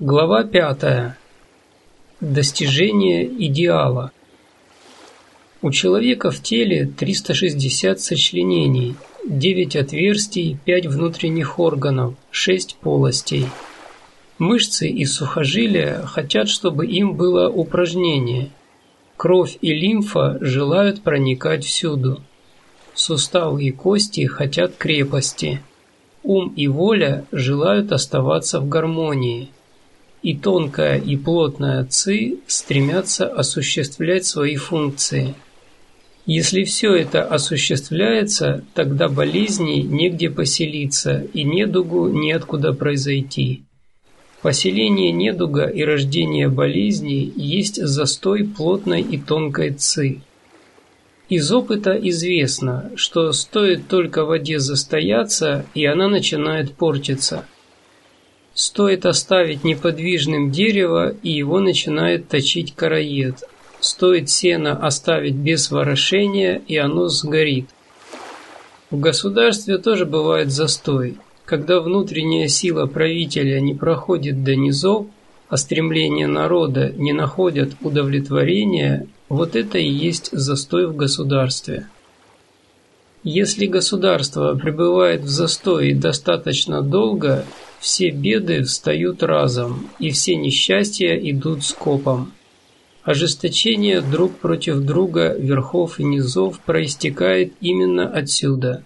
Глава 5. Достижение идеала. У человека в теле 360 сочленений, 9 отверстий, 5 внутренних органов, 6 полостей. Мышцы и сухожилия хотят, чтобы им было упражнение. Кровь и лимфа желают проникать всюду. Суставы и кости хотят крепости. Ум и воля желают оставаться в гармонии – и тонкая и плотная ци стремятся осуществлять свои функции. Если все это осуществляется, тогда болезней негде поселиться и недугу неоткуда произойти. Поселение недуга и рождение болезней есть застой плотной и тонкой ци. Из опыта известно, что стоит только воде застояться, и она начинает портиться – Стоит оставить неподвижным дерево, и его начинает точить короед. Стоит сено оставить без ворошения, и оно сгорит. В государстве тоже бывает застой. Когда внутренняя сила правителя не проходит до низов, а стремления народа не находят удовлетворения, вот это и есть застой в государстве. Если государство пребывает в застое достаточно долго, все беды встают разом, и все несчастья идут скопом. Ожесточение друг против друга верхов и низов проистекает именно отсюда.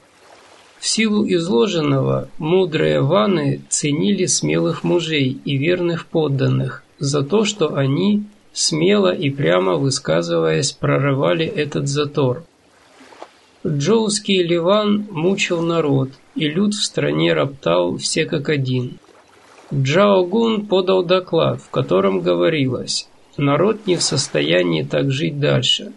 В силу изложенного мудрые ваны ценили смелых мужей и верных подданных за то, что они, смело и прямо высказываясь, прорывали этот затор. Джоуский Ливан мучил народ, и люд в стране роптал все как один. Джао Гун подал доклад, в котором говорилось «Народ не в состоянии так жить дальше».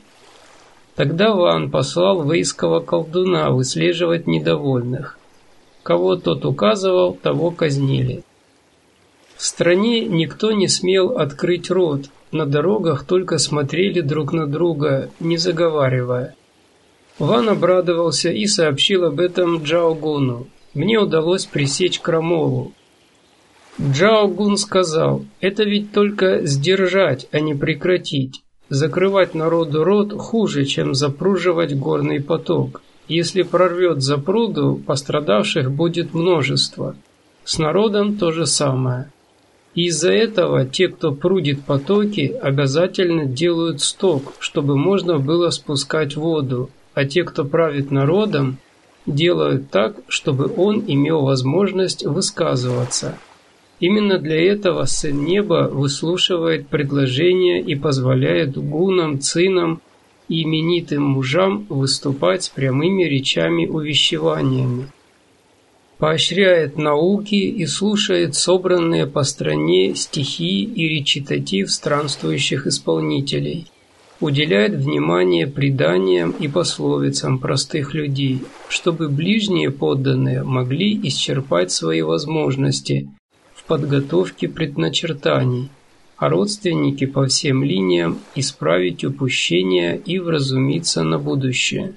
Тогда Ван послал вейского колдуна выслеживать недовольных. Кого тот указывал, того казнили. В стране никто не смел открыть рот, на дорогах только смотрели друг на друга, не заговаривая. Ван обрадовался и сообщил об этом Джаогуну. Мне удалось пресечь крамолу. Джаогун сказал, это ведь только сдержать, а не прекратить. Закрывать народу рот хуже, чем запруживать горный поток. Если прорвет запруду, пострадавших будет множество. С народом то же самое. Из-за этого те, кто прудит потоки, обязательно делают сток, чтобы можно было спускать воду, а те, кто правит народом, делают так, чтобы он имел возможность высказываться. Именно для этого Сын Неба выслушивает предложения и позволяет гунам, цинам и именитым мужам выступать с прямыми речами-увещеваниями. Поощряет науки и слушает собранные по стране стихи и речитатив странствующих исполнителей уделяет внимание преданиям и пословицам простых людей, чтобы ближние подданные могли исчерпать свои возможности в подготовке предначертаний, а родственники по всем линиям исправить упущения и вразумиться на будущее.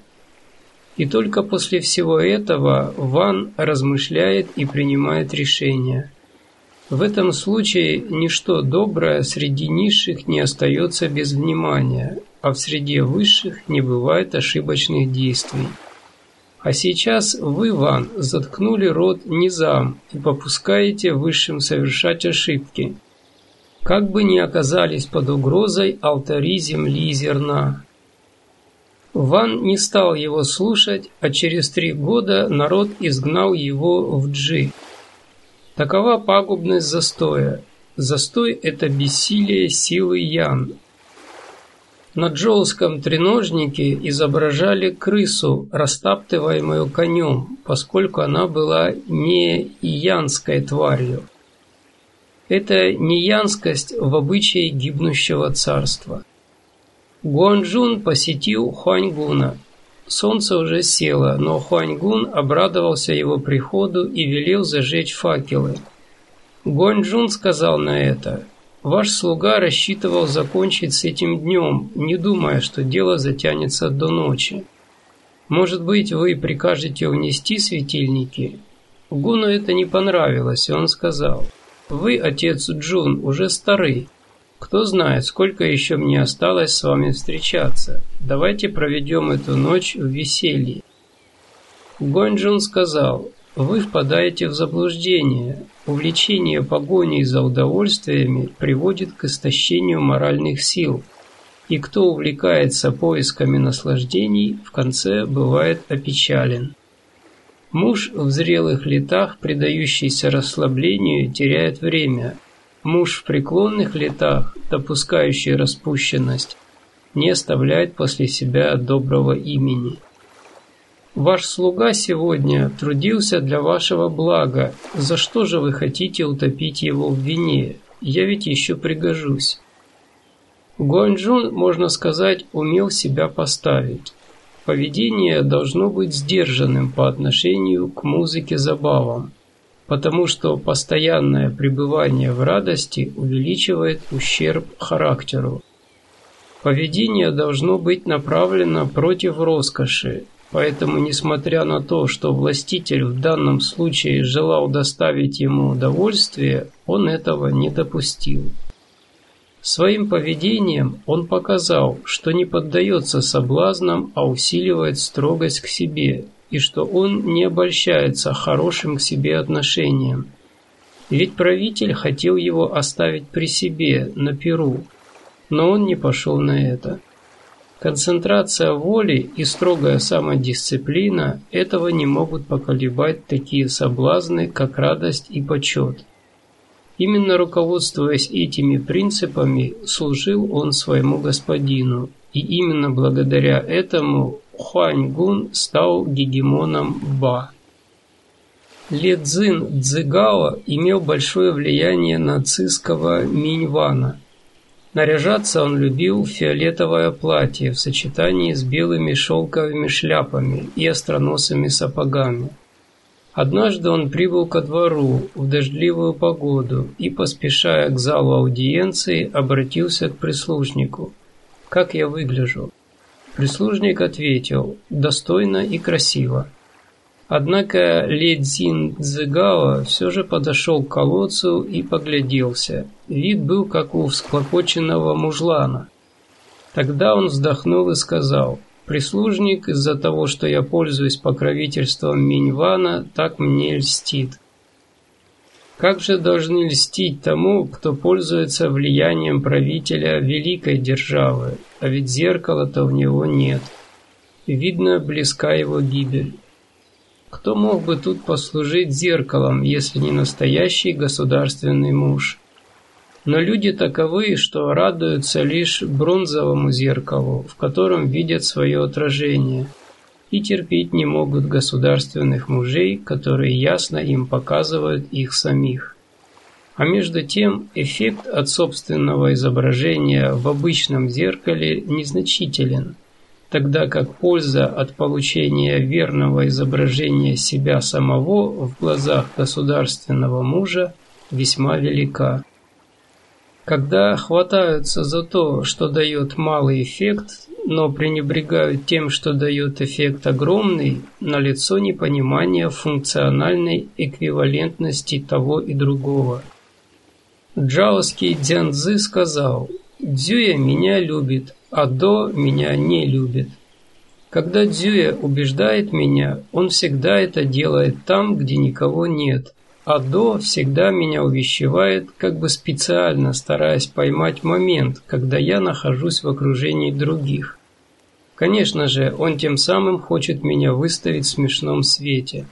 И только после всего этого Ван размышляет и принимает решения – в этом случае ничто доброе среди низших не остается без внимания, а в среде высших не бывает ошибочных действий. А сейчас вы, Ван, заткнули рот низам и попускаете высшим совершать ошибки. Как бы ни оказались под угрозой алтари земли и зерна. Ван не стал его слушать, а через три года народ изгнал его в Джи – Такова пагубность застоя. Застой – это бессилие силы Ян. На джоуском треножнике изображали крысу, растаптываемую конем, поскольку она была не янской тварью. Это неянскость в обычае гибнущего царства. Гуанчжун посетил Хуаньгуна – Солнце уже село, но Хуаньгун обрадовался его приходу и велел зажечь факелы. Гуанчжун сказал на это, «Ваш слуга рассчитывал закончить с этим днем, не думая, что дело затянется до ночи. Может быть, вы прикажете унести светильники?» Гуну это не понравилось, и он сказал, Вы, отец Джун, уже стары. Кто знает, сколько еще мне осталось с вами встречаться. Давайте проведем эту ночь в веселье. Гонджун сказал, вы впадаете в заблуждение. Увлечение погоней за удовольствиями приводит к истощению моральных сил. И кто увлекается поисками наслаждений, в конце бывает опечален. Муж в зрелых летах, предающийся расслаблению, теряет время. Муж в преклонных летах, допускающий распущенность, не оставляет после себя доброго имени. Ваш слуга сегодня трудился для вашего блага. За что же вы хотите утопить его в вине? Я ведь еще пригожусь. Гуанчжун, можно сказать, умел себя поставить. Поведение должно быть сдержанным по отношению к музыке-забавам, потому что постоянное пребывание в радости увеличивает ущерб характеру. Поведение должно быть направлено против роскоши, поэтому, несмотря на то, что властитель в данном случае желал доставить ему удовольствие, он этого не допустил. Своим поведением он показал, что не поддается соблазнам, а усиливает строгость к себе, и что он не обольщается хорошим к себе отношением. Ведь правитель хотел его оставить при себе, на Перу, но он не пошел на это. Концентрация воли и строгая самодисциплина этого не могут поколебать такие соблазны, как радость и почет. Именно руководствуясь этими принципами, служил он своему господину, и именно благодаря этому Хуаньгун стал гегемоном Ба. Ле Цзин Цзыгао имел большое влияние на циского Миньвана. Наряжаться он любил в фиолетовое платье в сочетании с белыми шелковыми шляпами и остроносыми сапогами. Однажды он прибыл ко двору в дождливую погоду и, поспешая к залу аудиенции, обратился к прислужнику. «Как я выгляжу?» Прислужник ответил «Достойно и красиво». Однако Ли Цзин Цзыгао все же подошел к колодцу и погляделся. Вид был как у всклокоченного мужлана. Тогда он вздохнул и сказал Прислужник из-за того, что я пользуюсь покровительством Миньвана, так мне льстит. Как же должны льстить тому, кто пользуется влиянием правителя великой державы, а ведь зеркала-то у него нет. Видно, близка его гибель. Кто мог бы тут послужить зеркалом, если не настоящий государственный муж? Но люди таковы, что радуются лишь бронзовому зеркалу, в котором видят свое отражение, и терпеть не могут государственных мужей, которые ясно им показывают их самих. А между тем эффект от собственного изображения в обычном зеркале незначителен, тогда как польза от получения верного изображения себя самого в глазах государственного мужа весьма велика. Когда хватаются за то, что дает малый эффект, но пренебрегают тем, что дает эффект огромный, налицо непонимание функциональной эквивалентности того и другого. Джаоский Дзянзы сказал, «Дзюя меня любит, а До меня не любит». Когда Дзюя убеждает меня, он всегда это делает там, где никого нет – а до всегда меня увещевает, как бы специально стараясь поймать момент, когда я нахожусь в окружении других. Конечно же, он тем самым хочет меня выставить в смешном свете.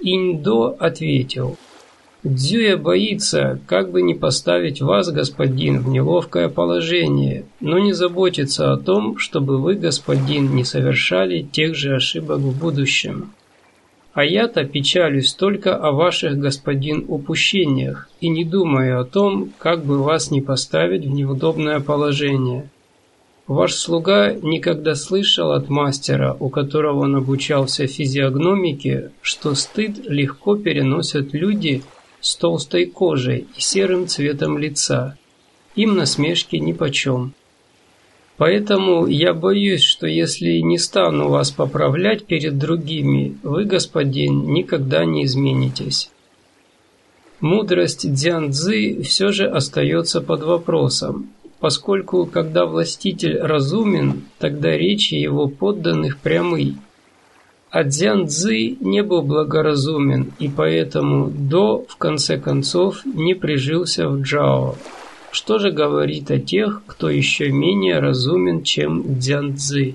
Иньдо ответил, «Дзюя боится, как бы не поставить вас, господин, в неловкое положение, но не заботится о том, чтобы вы, господин, не совершали тех же ошибок в будущем». А я-то печалюсь только о ваших, господин, упущениях и не думаю о том, как бы вас не поставить в неудобное положение. Ваш слуга никогда слышал от мастера, у которого он обучался физиогномике, что стыд легко переносят люди с толстой кожей и серым цветом лица. Им насмешки нипочем. Поэтому я боюсь, что если не стану вас поправлять перед другими, вы, господин, никогда не изменитесь. Мудрость Дзянцзы все же остается под вопросом, поскольку когда властитель разумен, тогда речи его подданных прямы. А Дзянцзы не был благоразумен, и поэтому До, в конце концов, не прижился в Джао. Что же говорит о тех, кто еще менее разумен, чем Дзянцзы?